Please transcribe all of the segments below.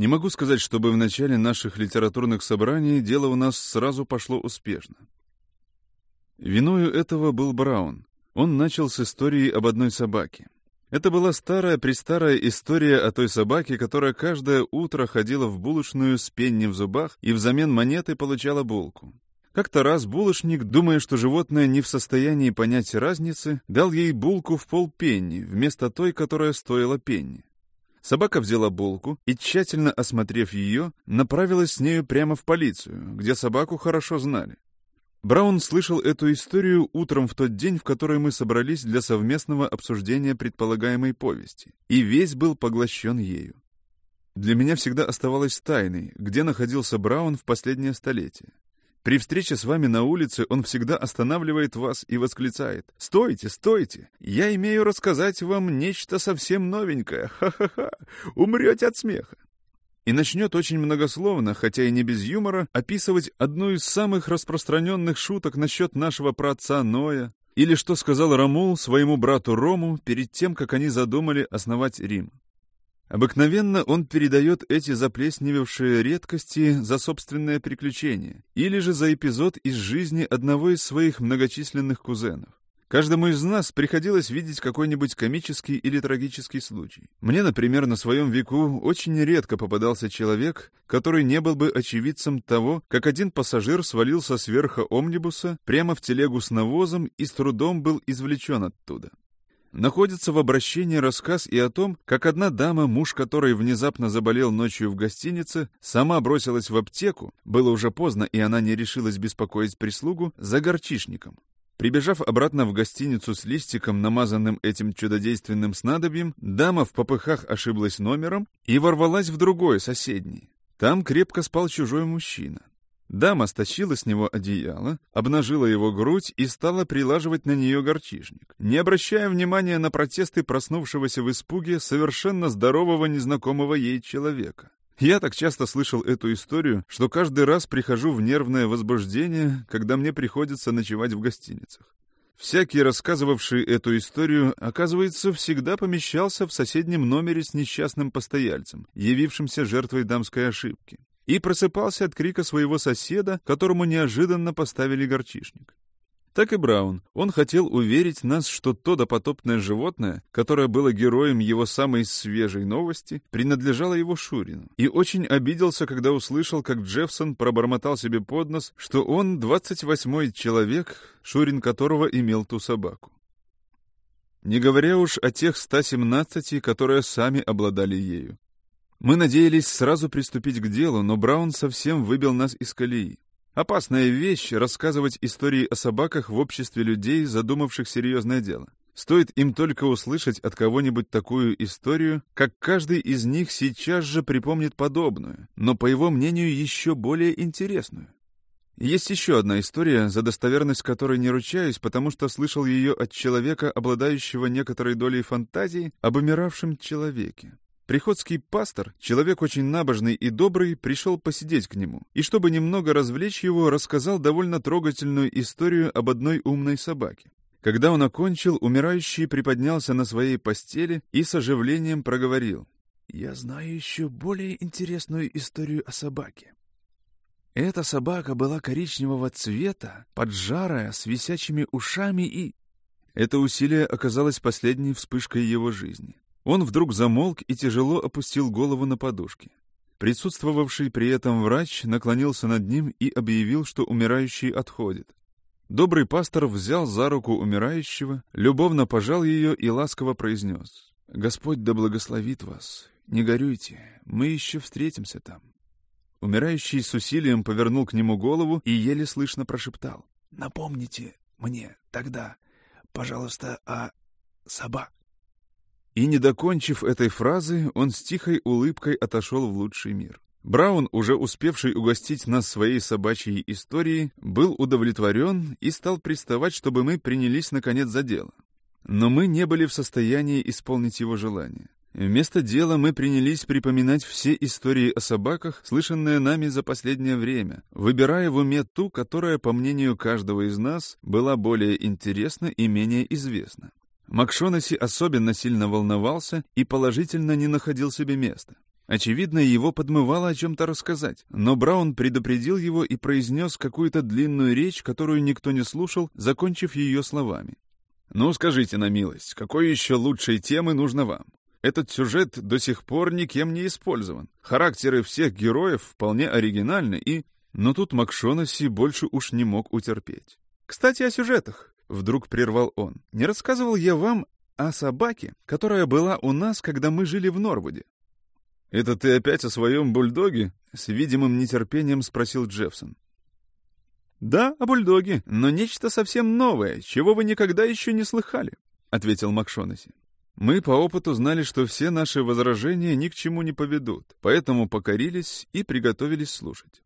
Не могу сказать, чтобы в начале наших литературных собраний дело у нас сразу пошло успешно. Виною этого был Браун. Он начал с истории об одной собаке. Это была старая-престарая история о той собаке, которая каждое утро ходила в булочную с пенни в зубах и взамен монеты получала булку. Как-то раз булочник, думая, что животное не в состоянии понять разницы, дал ей булку в полпенни вместо той, которая стоила пенни. Собака взяла булку и, тщательно осмотрев ее, направилась с нею прямо в полицию, где собаку хорошо знали. Браун слышал эту историю утром в тот день, в который мы собрались для совместного обсуждения предполагаемой повести, и весь был поглощен ею. Для меня всегда оставалось тайной, где находился Браун в последнее столетие. При встрече с вами на улице он всегда останавливает вас и восклицает «Стойте, стойте! Я имею рассказать вам нечто совсем новенькое! Ха-ха-ха! Умрете от смеха!» и начнет очень многословно, хотя и не без юмора, описывать одну из самых распространенных шуток насчет нашего праотца Ноя, или что сказал Рамул своему брату Рому перед тем, как они задумали основать Рим. Обыкновенно он передает эти заплесневевшие редкости за собственное приключение, или же за эпизод из жизни одного из своих многочисленных кузенов. Каждому из нас приходилось видеть какой-нибудь комический или трагический случай. Мне, например, на своем веку очень редко попадался человек, который не был бы очевидцем того, как один пассажир свалился с верха омнибуса прямо в телегу с навозом и с трудом был извлечен оттуда. Находится в обращении рассказ и о том, как одна дама, муж которой внезапно заболел ночью в гостинице, сама бросилась в аптеку, было уже поздно, и она не решилась беспокоить прислугу, за горчишником. Прибежав обратно в гостиницу с листиком, намазанным этим чудодейственным снадобьем, дама в попыхах ошиблась номером и ворвалась в другой, соседний. Там крепко спал чужой мужчина. Дама стащила с него одеяло, обнажила его грудь и стала прилаживать на нее горчишник, не обращая внимания на протесты проснувшегося в испуге совершенно здорового незнакомого ей человека. Я так часто слышал эту историю, что каждый раз прихожу в нервное возбуждение, когда мне приходится ночевать в гостиницах. Всякий, рассказывавший эту историю, оказывается, всегда помещался в соседнем номере с несчастным постояльцем, явившимся жертвой дамской ошибки, и просыпался от крика своего соседа, которому неожиданно поставили горчишник. Так и Браун. Он хотел уверить нас, что то допотопное животное, которое было героем его самой свежей новости, принадлежало его Шурину. И очень обиделся, когда услышал, как Джеффсон пробормотал себе под нос, что он 28-й человек, Шурин которого имел ту собаку. Не говоря уж о тех 117, которые сами обладали ею. Мы надеялись сразу приступить к делу, но Браун совсем выбил нас из колеи. Опасная вещь — рассказывать истории о собаках в обществе людей, задумавших серьезное дело. Стоит им только услышать от кого-нибудь такую историю, как каждый из них сейчас же припомнит подобную, но, по его мнению, еще более интересную. Есть еще одна история, за достоверность которой не ручаюсь, потому что слышал ее от человека, обладающего некоторой долей фантазии об умиравшем человеке. Приходский пастор, человек очень набожный и добрый, пришел посидеть к нему, и чтобы немного развлечь его, рассказал довольно трогательную историю об одной умной собаке. Когда он окончил, умирающий приподнялся на своей постели и с оживлением проговорил. «Я знаю еще более интересную историю о собаке. Эта собака была коричневого цвета, поджарая, с висячими ушами и...» Это усилие оказалось последней вспышкой его жизни. Он вдруг замолк и тяжело опустил голову на подушки. Присутствовавший при этом врач наклонился над ним и объявил, что умирающий отходит. Добрый пастор взял за руку умирающего, любовно пожал ее и ласково произнес. «Господь да благословит вас. Не горюйте, мы еще встретимся там». Умирающий с усилием повернул к нему голову и еле слышно прошептал. «Напомните мне тогда, пожалуйста, о собак». И, не докончив этой фразы, он с тихой улыбкой отошел в лучший мир. Браун, уже успевший угостить нас своей собачьей историей, был удовлетворен и стал приставать, чтобы мы принялись наконец за дело. Но мы не были в состоянии исполнить его желание. Вместо дела мы принялись припоминать все истории о собаках, слышанные нами за последнее время, выбирая в уме ту, которая, по мнению каждого из нас, была более интересна и менее известна. Макшонаси особенно сильно волновался и положительно не находил себе места. Очевидно, его подмывало о чем-то рассказать, но Браун предупредил его и произнес какую-то длинную речь, которую никто не слушал, закончив ее словами. «Ну, скажите на милость, какой еще лучшей темы нужно вам? Этот сюжет до сих пор никем не использован. Характеры всех героев вполне оригинальны и...» Но тут Макшонаси больше уж не мог утерпеть. «Кстати, о сюжетах», — вдруг прервал он. «Не рассказывал я вам о собаке, которая была у нас, когда мы жили в Норвуде?» «Это ты опять о своем бульдоге?» — с видимым нетерпением спросил Джеффсон. «Да, о бульдоге, но нечто совсем новое, чего вы никогда еще не слыхали», — ответил Макшонаси. Мы по опыту знали, что все наши возражения ни к чему не поведут, поэтому покорились и приготовились слушать.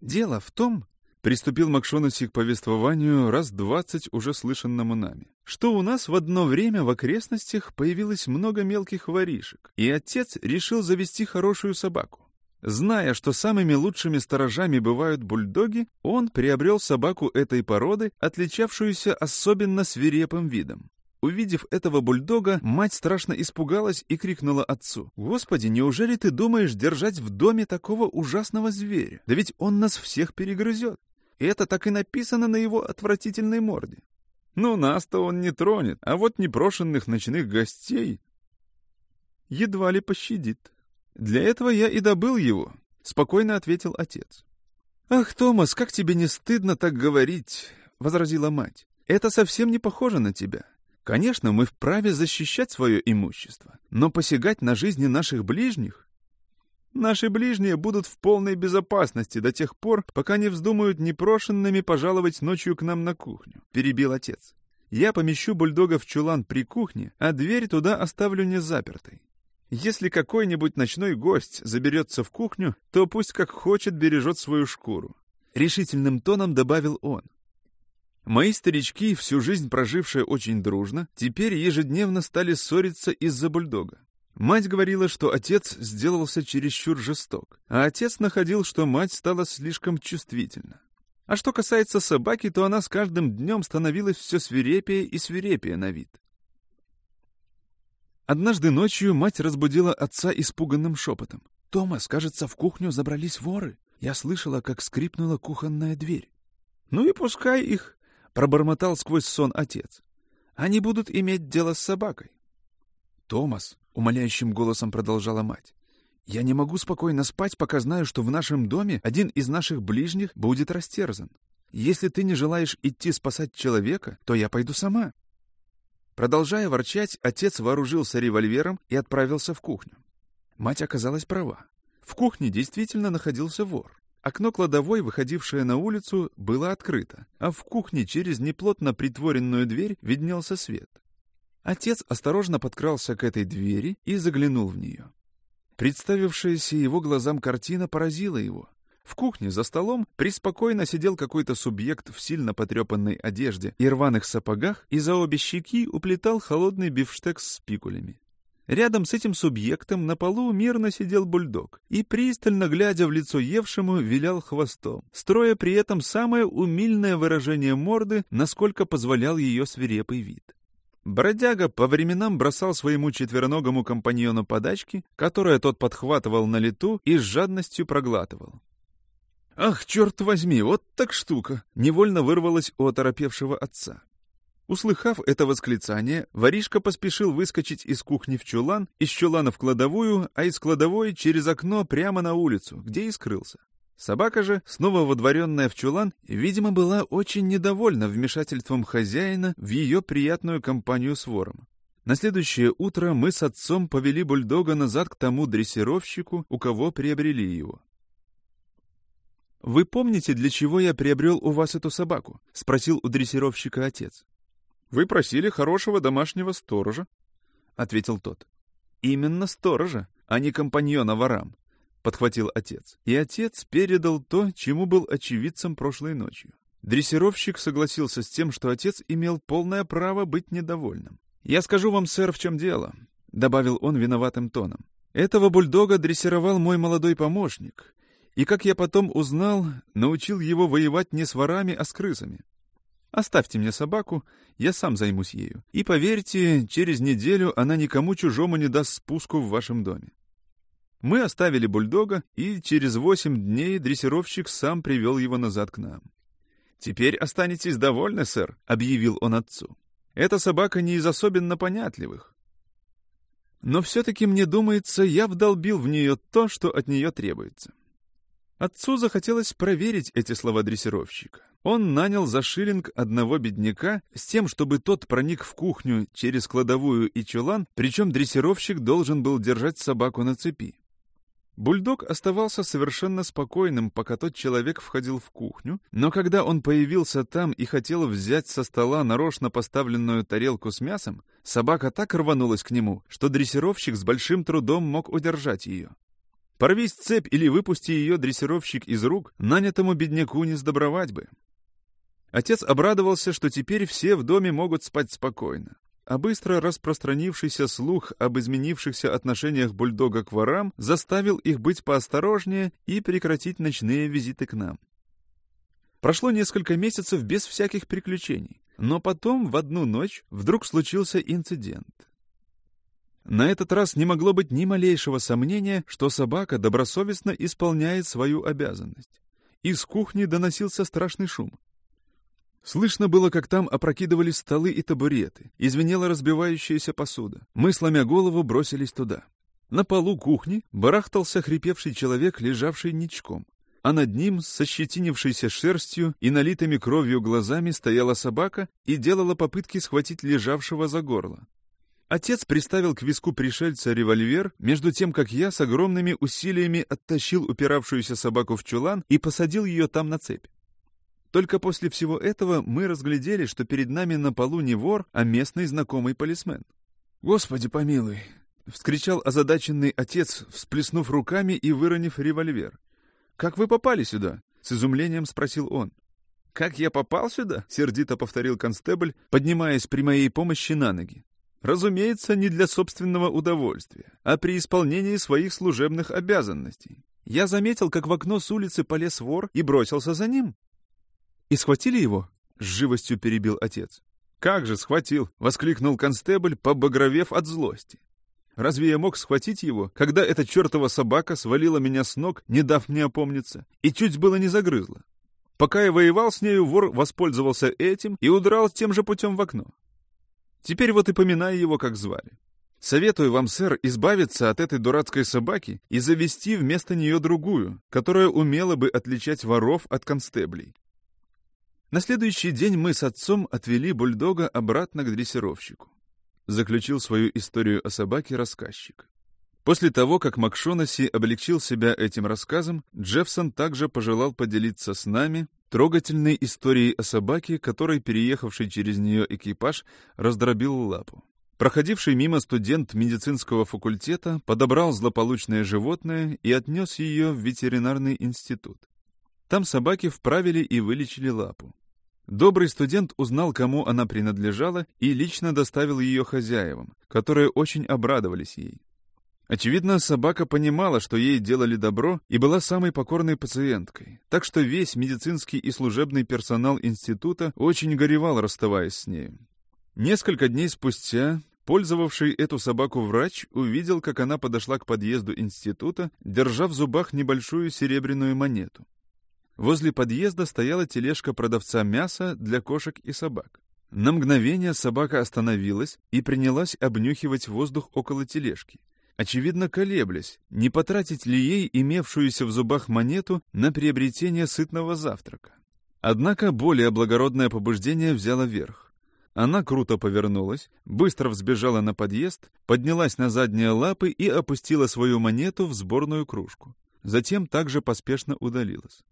«Дело в том, — приступил Макшонаси к повествованию, раз двадцать уже слышанному нами, — что у нас в одно время в окрестностях появилось много мелких воришек, и отец решил завести хорошую собаку. Зная, что самыми лучшими сторожами бывают бульдоги, он приобрел собаку этой породы, отличавшуюся особенно свирепым видом. Увидев этого бульдога, мать страшно испугалась и крикнула отцу. «Господи, неужели ты думаешь держать в доме такого ужасного зверя? Да ведь он нас всех перегрызет. Это так и написано на его отвратительной морде. Ну, нас-то он не тронет, а вот непрошенных ночных гостей едва ли пощадит. Для этого я и добыл его», — спокойно ответил отец. «Ах, Томас, как тебе не стыдно так говорить?» — возразила мать. «Это совсем не похоже на тебя. Конечно, мы вправе защищать свое имущество, но посягать на жизни наших ближних? Наши ближние будут в полной безопасности до тех пор, пока не вздумают непрошенными пожаловать ночью к нам на кухню, — перебил отец. Я помещу бульдога в чулан при кухне, а дверь туда оставлю не запертой. Если какой-нибудь ночной гость заберется в кухню, то пусть как хочет бережет свою шкуру. Решительным тоном добавил он. Мои старички, всю жизнь прожившие очень дружно, теперь ежедневно стали ссориться из-за бульдога. Мать говорила, что отец сделался чересчур жесток, а отец находил, что мать стала слишком чувствительна. А что касается собаки, то она с каждым днем становилась все свирепее и свирепее на вид. Однажды ночью мать разбудила отца испуганным шепотом. «Томас, кажется, в кухню забрались воры. Я слышала, как скрипнула кухонная дверь». «Ну и пускай их», — пробормотал сквозь сон отец. «Они будут иметь дело с собакой». «Томас», — умоляющим голосом продолжала мать, «я не могу спокойно спать, пока знаю, что в нашем доме один из наших ближних будет растерзан. Если ты не желаешь идти спасать человека, то я пойду сама». Продолжая ворчать, отец вооружился револьвером и отправился в кухню. Мать оказалась права. В кухне действительно находился вор. Окно кладовой, выходившее на улицу, было открыто, а в кухне через неплотно притворенную дверь виднелся свет. Отец осторожно подкрался к этой двери и заглянул в нее. Представившаяся его глазам картина поразила его. В кухне за столом преспокойно сидел какой-то субъект в сильно потрепанной одежде и рваных сапогах и за обе щеки уплетал холодный бифштекс с пикулями. Рядом с этим субъектом на полу мирно сидел бульдог и, пристально глядя в лицо евшему, вилял хвостом, строя при этом самое умильное выражение морды, насколько позволял ее свирепый вид. Бродяга по временам бросал своему четвероногому компаньону подачки, которые тот подхватывал на лету и с жадностью проглатывал. «Ах, черт возьми, вот так штука!» — невольно вырвалось у оторопевшего отца. Услыхав это восклицание, воришка поспешил выскочить из кухни в чулан, из чулана в кладовую, а из кладовой через окно прямо на улицу, где и скрылся. Собака же, снова водворенная в чулан, видимо, была очень недовольна вмешательством хозяина в ее приятную компанию с вором. На следующее утро мы с отцом повели бульдога назад к тому дрессировщику, у кого приобрели его. «Вы помните, для чего я приобрел у вас эту собаку?» — спросил у дрессировщика отец. «Вы просили хорошего домашнего сторожа», — ответил тот. «Именно сторожа, а не компаньона ворам», — подхватил отец. И отец передал то, чему был очевидцем прошлой ночью. Дрессировщик согласился с тем, что отец имел полное право быть недовольным. «Я скажу вам, сэр, в чем дело», — добавил он виноватым тоном. «Этого бульдога дрессировал мой молодой помощник, и, как я потом узнал, научил его воевать не с ворами, а с крысами. Оставьте мне собаку, я сам займусь ею. И поверьте, через неделю она никому чужому не даст спуску в вашем доме. Мы оставили бульдога, и через восемь дней дрессировщик сам привел его назад к нам. «Теперь останетесь довольны, сэр», — объявил он отцу. «Эта собака не из особенно понятливых. Но все-таки, мне думается, я вдолбил в нее то, что от нее требуется». Отцу захотелось проверить эти слова дрессировщика. Он нанял за шиллинг одного бедняка с тем, чтобы тот проник в кухню через кладовую и чулан, причем дрессировщик должен был держать собаку на цепи. Бульдог оставался совершенно спокойным, пока тот человек входил в кухню, но когда он появился там и хотел взять со стола нарочно поставленную тарелку с мясом, собака так рванулась к нему, что дрессировщик с большим трудом мог удержать ее. Порвись цепь или выпусти ее дрессировщик из рук, нанятому бедняку не сдобровать бы. Отец обрадовался, что теперь все в доме могут спать спокойно а быстро распространившийся слух об изменившихся отношениях бульдога к ворам заставил их быть поосторожнее и прекратить ночные визиты к нам. Прошло несколько месяцев без всяких приключений, но потом в одну ночь вдруг случился инцидент. На этот раз не могло быть ни малейшего сомнения, что собака добросовестно исполняет свою обязанность. Из кухни доносился страшный шум. Слышно было, как там опрокидывались столы и табуреты, извинела разбивающаяся посуда. Мы, сломя голову, бросились туда. На полу кухни барахтался хрипевший человек, лежавший ничком. А над ним, со щетинившейся шерстью и налитыми кровью глазами, стояла собака и делала попытки схватить лежавшего за горло. Отец приставил к виску пришельца револьвер, между тем, как я с огромными усилиями оттащил упиравшуюся собаку в чулан и посадил ее там на цепь. Только после всего этого мы разглядели, что перед нами на полу не вор, а местный знакомый полисмен. «Господи помилуй!» — вскричал озадаченный отец, всплеснув руками и выронив револьвер. «Как вы попали сюда?» — с изумлением спросил он. «Как я попал сюда?» — сердито повторил констебль, поднимаясь при моей помощи на ноги. «Разумеется, не для собственного удовольствия, а при исполнении своих служебных обязанностей. Я заметил, как в окно с улицы полез вор и бросился за ним. «И схватили его?» — с живостью перебил отец. «Как же схватил!» — воскликнул констебль, побагровев от злости. «Разве я мог схватить его, когда эта чертова собака свалила меня с ног, не дав мне опомниться, и чуть было не загрызла? Пока я воевал с нею, вор воспользовался этим и удрал тем же путем в окно. Теперь вот и поминай его, как звали. Советую вам, сэр, избавиться от этой дурацкой собаки и завести вместо нее другую, которая умела бы отличать воров от констеблей. На следующий день мы с отцом отвели бульдога обратно к дрессировщику. Заключил свою историю о собаке рассказчик. После того, как Макшонаси облегчил себя этим рассказом, Джеффсон также пожелал поделиться с нами трогательной историей о собаке, которой переехавший через нее экипаж раздробил лапу. Проходивший мимо студент медицинского факультета подобрал злополучное животное и отнес ее в ветеринарный институт. Там собаки вправили и вылечили лапу. Добрый студент узнал, кому она принадлежала, и лично доставил ее хозяевам, которые очень обрадовались ей. Очевидно, собака понимала, что ей делали добро, и была самой покорной пациенткой, так что весь медицинский и служебный персонал института очень горевал, расставаясь с нею. Несколько дней спустя Пользовавший эту собаку врач увидел, как она подошла к подъезду института, держа в зубах небольшую серебряную монету. Возле подъезда стояла тележка продавца мяса для кошек и собак. На мгновение собака остановилась и принялась обнюхивать воздух около тележки. Очевидно, колеблясь, не потратить ли ей имевшуюся в зубах монету на приобретение сытного завтрака. Однако более благородное побуждение взяло верх. Она круто повернулась, быстро взбежала на подъезд, поднялась на задние лапы и опустила свою монету в сборную кружку. Затем также поспешно удалилась.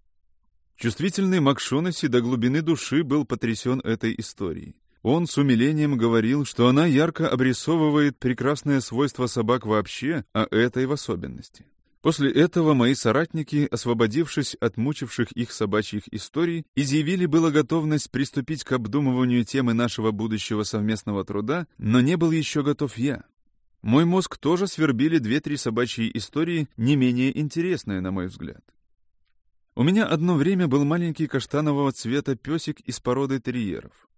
Чувствительный Макшонаси до глубины души был потрясен этой историей. Он с умилением говорил, что она ярко обрисовывает прекрасные свойства собак вообще, а этой в особенности. После этого мои соратники, освободившись от мучивших их собачьих историй, изъявили было готовность приступить к обдумыванию темы нашего будущего совместного труда, но не был еще готов я. Мой мозг тоже свербили две-три собачьи истории, не менее интересные, на мой взгляд. У меня одно время был маленький каштанового цвета песик из породы терьеров.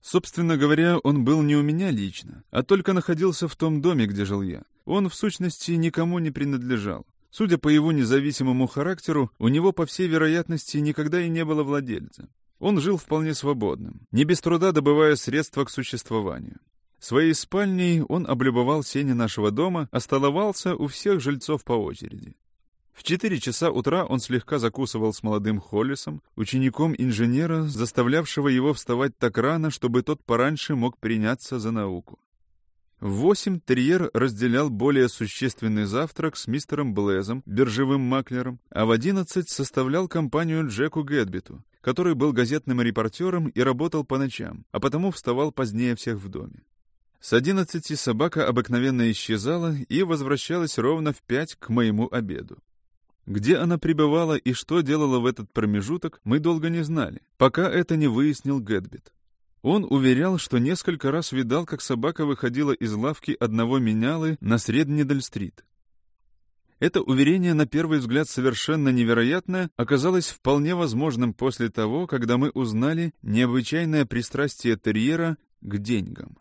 Собственно говоря, он был не у меня лично, а только находился в том доме, где жил я. Он, в сущности, никому не принадлежал. Судя по его независимому характеру, у него, по всей вероятности, никогда и не было владельца. Он жил вполне свободным, не без труда добывая средства к существованию. Своей спальней он облюбовал сени нашего дома, остоловался у всех жильцов по очереди. В четыре часа утра он слегка закусывал с молодым Холлисом, учеником инженера, заставлявшего его вставать так рано, чтобы тот пораньше мог приняться за науку. В восемь терьер разделял более существенный завтрак с мистером Блезом, биржевым маклером, а в одиннадцать составлял компанию Джеку Гэтбиту, который был газетным репортером и работал по ночам, а потому вставал позднее всех в доме. С одиннадцати собака обыкновенно исчезала и возвращалась ровно в пять к моему обеду. Где она пребывала и что делала в этот промежуток, мы долго не знали, пока это не выяснил Гэтбит. Он уверял, что несколько раз видал, как собака выходила из лавки одного менялы на Среднедаль-стрит. Это уверение, на первый взгляд совершенно невероятное, оказалось вполне возможным после того, когда мы узнали необычайное пристрастие терьера к деньгам.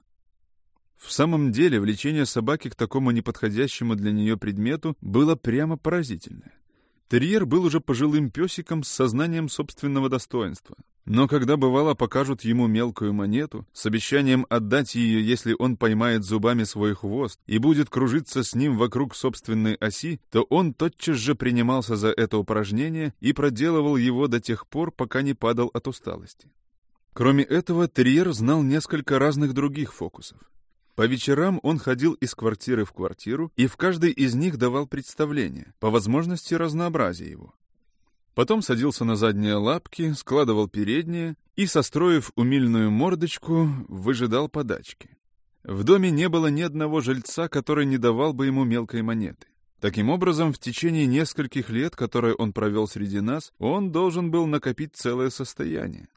В самом деле, влечение собаки к такому неподходящему для нее предмету было прямо поразительное. Терьер был уже пожилым песиком с сознанием собственного достоинства. Но когда бывало покажут ему мелкую монету, с обещанием отдать ее, если он поймает зубами свой хвост и будет кружиться с ним вокруг собственной оси, то он тотчас же принимался за это упражнение и проделывал его до тех пор, пока не падал от усталости. Кроме этого, терьер знал несколько разных других фокусов. По вечерам он ходил из квартиры в квартиру и в каждой из них давал представление, по возможности разнообразия его. Потом садился на задние лапки, складывал передние и, состроив умильную мордочку, выжидал подачки. В доме не было ни одного жильца, который не давал бы ему мелкой монеты. Таким образом, в течение нескольких лет, которые он провел среди нас, он должен был накопить целое состояние.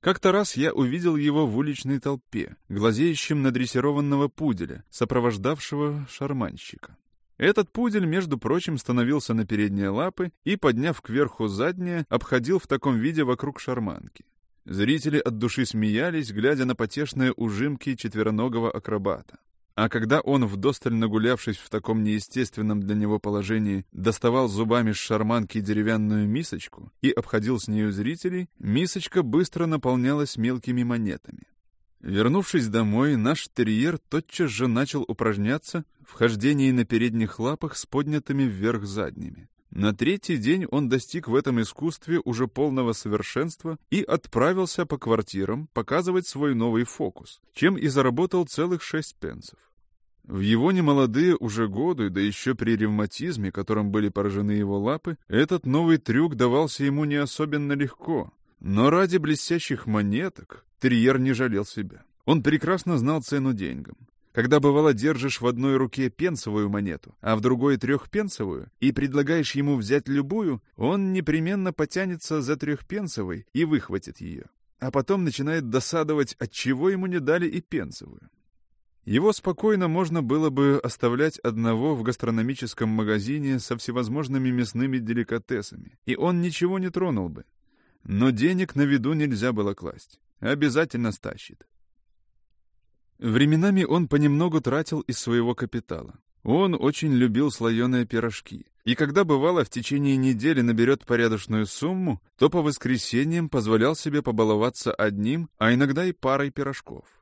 Как-то раз я увидел его в уличной толпе, глазеющим на дрессированного пуделя, сопровождавшего шарманщика. Этот пудель, между прочим, становился на передние лапы и, подняв кверху задние, обходил в таком виде вокруг шарманки. Зрители от души смеялись, глядя на потешные ужимки четвероногого акробата. А когда он, вдосталь нагулявшись в таком неестественном для него положении, доставал зубами с шарманки деревянную мисочку и обходил с нею зрителей, мисочка быстро наполнялась мелкими монетами. Вернувшись домой, наш терьер тотчас же начал упражняться в хождении на передних лапах с поднятыми вверх задними. На третий день он достиг в этом искусстве уже полного совершенства и отправился по квартирам показывать свой новый фокус, чем и заработал целых шесть пенсов. В его немолодые уже годы, да еще при ревматизме, которым были поражены его лапы, этот новый трюк давался ему не особенно легко. Но ради блестящих монеток терьер не жалел себя. Он прекрасно знал цену деньгам. Когда, бывало, держишь в одной руке пенсовую монету, а в другой трехпенсовую, и предлагаешь ему взять любую, он непременно потянется за трехпенсовой и выхватит ее. А потом начинает досадовать, от чего ему не дали и пенсовую. Его спокойно можно было бы оставлять одного в гастрономическом магазине со всевозможными мясными деликатесами, и он ничего не тронул бы. Но денег на виду нельзя было класть. Обязательно стащит. Временами он понемногу тратил из своего капитала. Он очень любил слоеные пирожки. И когда бывало в течение недели наберет порядочную сумму, то по воскресеньям позволял себе побаловаться одним, а иногда и парой пирожков.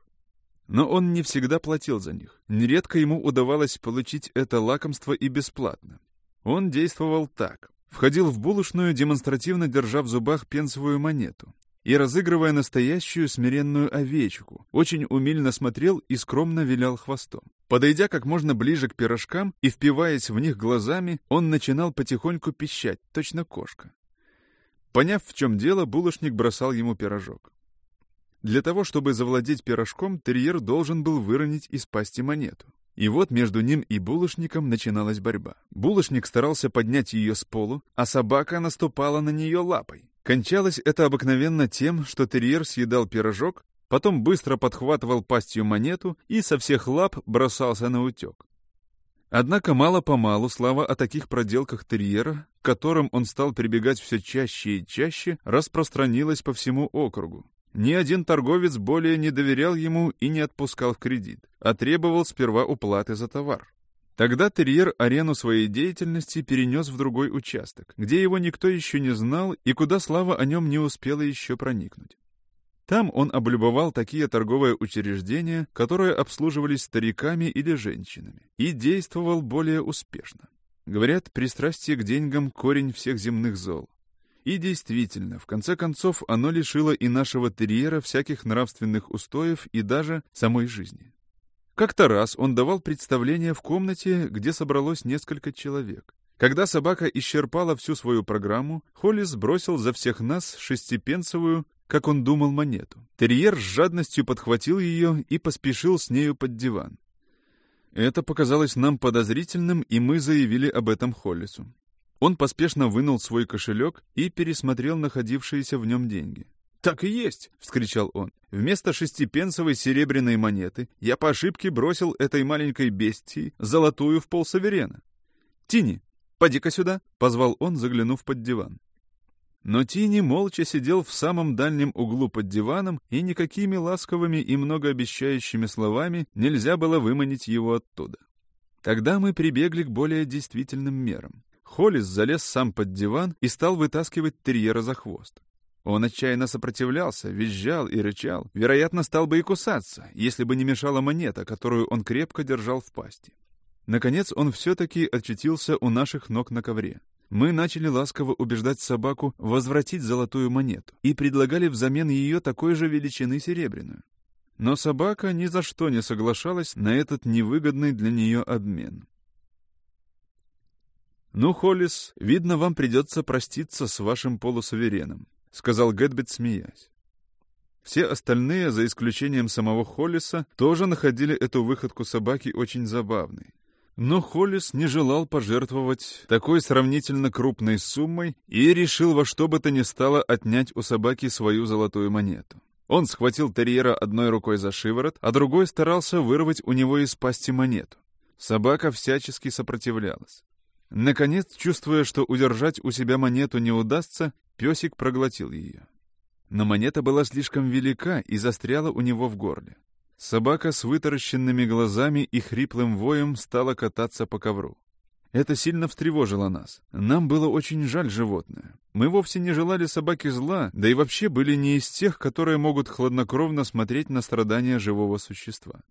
Но он не всегда платил за них. Нередко ему удавалось получить это лакомство и бесплатно. Он действовал так. Входил в булочную, демонстративно держа в зубах пенсовую монету и, разыгрывая настоящую смиренную овечку, очень умильно смотрел и скромно вилял хвостом. Подойдя как можно ближе к пирожкам и впиваясь в них глазами, он начинал потихоньку пищать, точно кошка. Поняв, в чем дело, булочник бросал ему пирожок. Для того, чтобы завладеть пирожком, терьер должен был выронить из пасти монету. И вот между ним и булочником начиналась борьба. Булочник старался поднять ее с полу, а собака наступала на нее лапой. Кончалось это обыкновенно тем, что терьер съедал пирожок, потом быстро подхватывал пастью монету и со всех лап бросался на утек. Однако мало-помалу слава о таких проделках терьера, к которым он стал прибегать все чаще и чаще, распространилась по всему округу. Ни один торговец более не доверял ему и не отпускал в кредит, а требовал сперва уплаты за товар. Тогда терьер арену своей деятельности перенес в другой участок, где его никто еще не знал и куда слава о нем не успела еще проникнуть. Там он облюбовал такие торговые учреждения, которые обслуживались стариками или женщинами, и действовал более успешно. Говорят, пристрастие к деньгам – корень всех земных зол. И действительно, в конце концов, оно лишило и нашего терьера всяких нравственных устоев и даже самой жизни. Как-то раз он давал представление в комнате, где собралось несколько человек. Когда собака исчерпала всю свою программу, Холлис бросил за всех нас шестипенсовую как он думал, монету. Терьер с жадностью подхватил ее и поспешил с нею под диван. Это показалось нам подозрительным, и мы заявили об этом Холлису. Он поспешно вынул свой кошелек и пересмотрел находившиеся в нем деньги. «Так и есть!» — вскричал он. «Вместо шестипенсовой серебряной монеты я по ошибке бросил этой маленькой бестии золотую в полсаверена. Тини, поди-ка сюда!» — позвал он, заглянув под диван. Но Тини молча сидел в самом дальнем углу под диваном, и никакими ласковыми и многообещающими словами нельзя было выманить его оттуда. Тогда мы прибегли к более действительным мерам. Холлис залез сам под диван и стал вытаскивать терьера за хвост. Он отчаянно сопротивлялся, визжал и рычал. Вероятно, стал бы и кусаться, если бы не мешала монета, которую он крепко держал в пасти. Наконец он все-таки очутился у наших ног на ковре. Мы начали ласково убеждать собаку возвратить золотую монету и предлагали взамен ее такой же величины серебряную. Но собака ни за что не соглашалась на этот невыгодный для нее обмен. «Ну, Холлис, видно, вам придется проститься с вашим полусувереном», — сказал Гэтбет, смеясь. Все остальные, за исключением самого Холлиса, тоже находили эту выходку собаки очень забавной. Но Холлис не желал пожертвовать такой сравнительно крупной суммой и решил во что бы то ни стало отнять у собаки свою золотую монету. Он схватил терьера одной рукой за шиворот, а другой старался вырвать у него из пасти монету. Собака всячески сопротивлялась. Наконец, чувствуя, что удержать у себя монету не удастся, песик проглотил ее. Но монета была слишком велика и застряла у него в горле. Собака с вытаращенными глазами и хриплым воем стала кататься по ковру. Это сильно встревожило нас. Нам было очень жаль животное. Мы вовсе не желали собаке зла, да и вообще были не из тех, которые могут хладнокровно смотреть на страдания живого существа.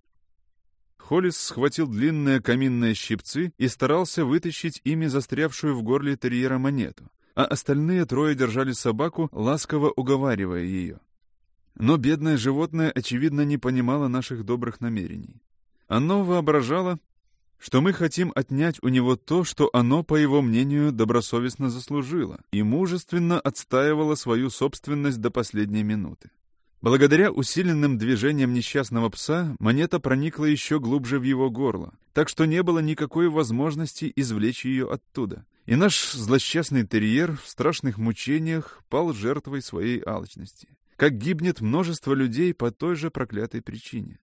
Холлис схватил длинные каминные щипцы и старался вытащить ими застрявшую в горле терьера монету, а остальные трое держали собаку, ласково уговаривая ее. Но бедное животное, очевидно, не понимало наших добрых намерений. Оно воображало, что мы хотим отнять у него то, что оно, по его мнению, добросовестно заслужило, и мужественно отстаивало свою собственность до последней минуты. Благодаря усиленным движениям несчастного пса монета проникла еще глубже в его горло, так что не было никакой возможности извлечь ее оттуда. И наш злосчастный терьер в страшных мучениях пал жертвой своей алчности как гибнет множество людей по той же проклятой причине.